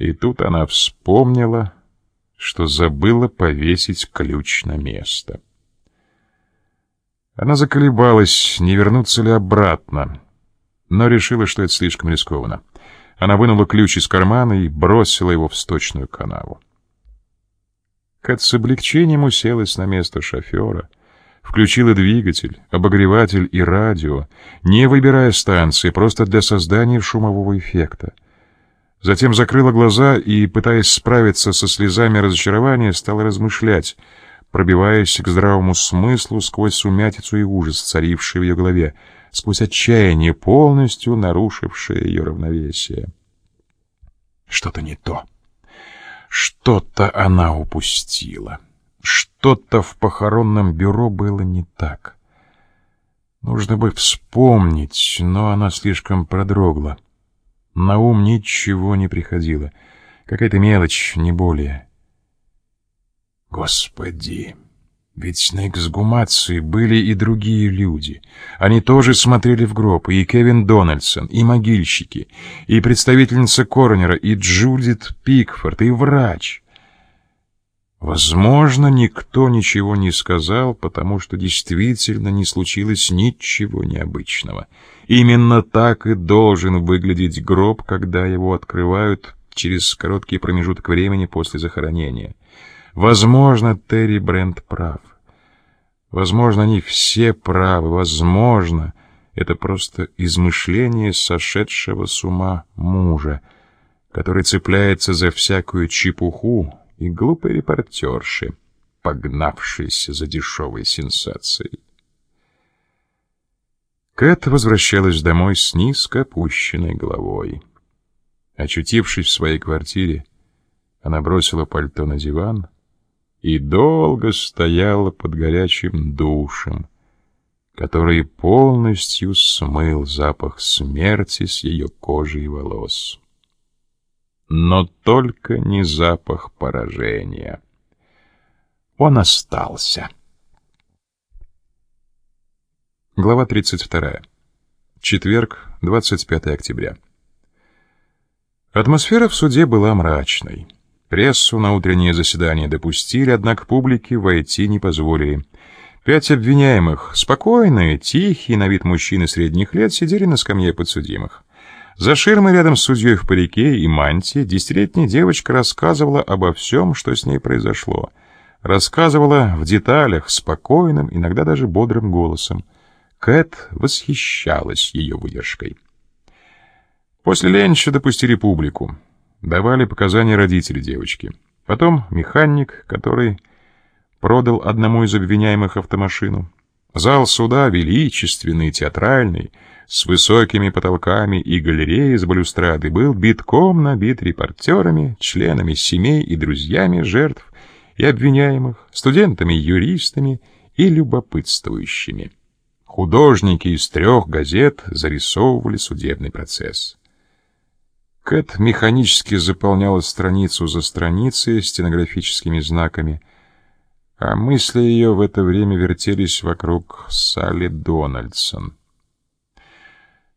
И тут она вспомнила, что забыла повесить ключ на место. Она заколебалась, не вернуться ли обратно, но решила, что это слишком рискованно. Она вынула ключ из кармана и бросила его в сточную канаву. Кэт с облегчением уселась на место шофера, включила двигатель, обогреватель и радио, не выбирая станции, просто для создания шумового эффекта. Затем закрыла глаза и, пытаясь справиться со слезами разочарования, стала размышлять, пробиваясь к здравому смыслу сквозь сумятицу и ужас, царивший в ее голове, сквозь отчаяние, полностью нарушившее ее равновесие. Что-то не то. Что-то она упустила. Что-то в похоронном бюро было не так. Нужно бы вспомнить, но она слишком продрогла. На ум ничего не приходило. Какая-то мелочь, не более. Господи! Ведь на эксгумации были и другие люди. Они тоже смотрели в гроб, и Кевин Дональдсон, и могильщики, и представительница коронера, и Джудит Пикфорд, и врач. Возможно, никто ничего не сказал, потому что действительно не случилось ничего необычного. Именно так и должен выглядеть гроб, когда его открывают через короткий промежуток времени после захоронения. Возможно, Терри Брент прав. Возможно, они все правы. Возможно, это просто измышление сошедшего с ума мужа, который цепляется за всякую чепуху, и глупой репортерши, погнавшейся за дешевой сенсацией. Кэт возвращалась домой с низко опущенной головой. Очутившись в своей квартире, она бросила пальто на диван и долго стояла под горячим душем, который полностью смыл запах смерти с ее кожи и волос но только не запах поражения. Он остался. Глава 32. Четверг, 25 октября. Атмосфера в суде была мрачной. Прессу на утреннее заседание допустили, однако публике войти не позволили. Пять обвиняемых, спокойные, тихие, на вид мужчины средних лет, сидели на скамье подсудимых. За ширмой рядом с судьей в парике и мантии десятилетняя девочка рассказывала обо всем, что с ней произошло. Рассказывала в деталях, спокойным, иногда даже бодрым голосом. Кэт восхищалась ее выдержкой. После ленча допустили публику. Давали показания родители девочки. Потом механик, который продал одному из обвиняемых автомашину. Зал суда величественный, театральный — с высокими потолками и галереей с балюстрады был битком набит репортерами, членами семей и друзьями жертв и обвиняемых, студентами, юристами и любопытствующими. Художники из трех газет зарисовывали судебный процесс. Кэт механически заполняла страницу за страницей стенографическими знаками, а мысли ее в это время вертелись вокруг Салли Дональдсон —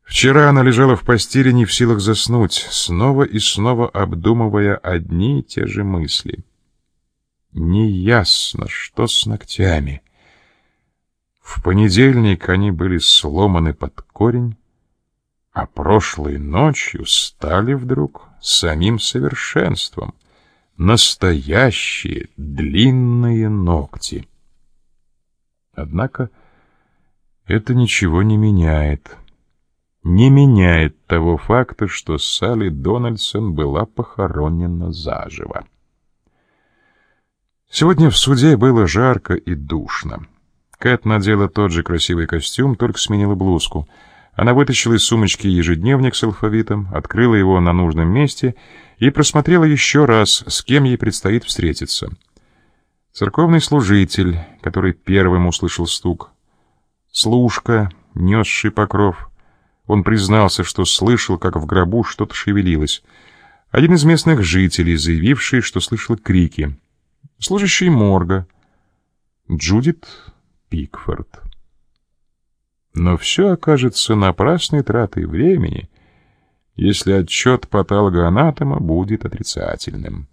Вчера она лежала в постели не в силах заснуть, снова и снова обдумывая одни и те же мысли. Неясно, что с ногтями. В понедельник они были сломаны под корень, а прошлой ночью стали вдруг самим совершенством. Настоящие длинные ногти. Однако это ничего не меняет не меняет того факта, что Салли Дональдсон была похоронена заживо. Сегодня в суде было жарко и душно. Кэт надела тот же красивый костюм, только сменила блузку. Она вытащила из сумочки ежедневник с алфавитом, открыла его на нужном месте и просмотрела еще раз, с кем ей предстоит встретиться. Церковный служитель, который первым услышал стук. Служка, несший покров — он признался, что слышал, как в гробу что-то шевелилось. Один из местных жителей, заявивший, что слышал крики. Служащий морга. Джудит Пикфорд. Но все окажется напрасной тратой времени, если отчет патологоанатома будет отрицательным.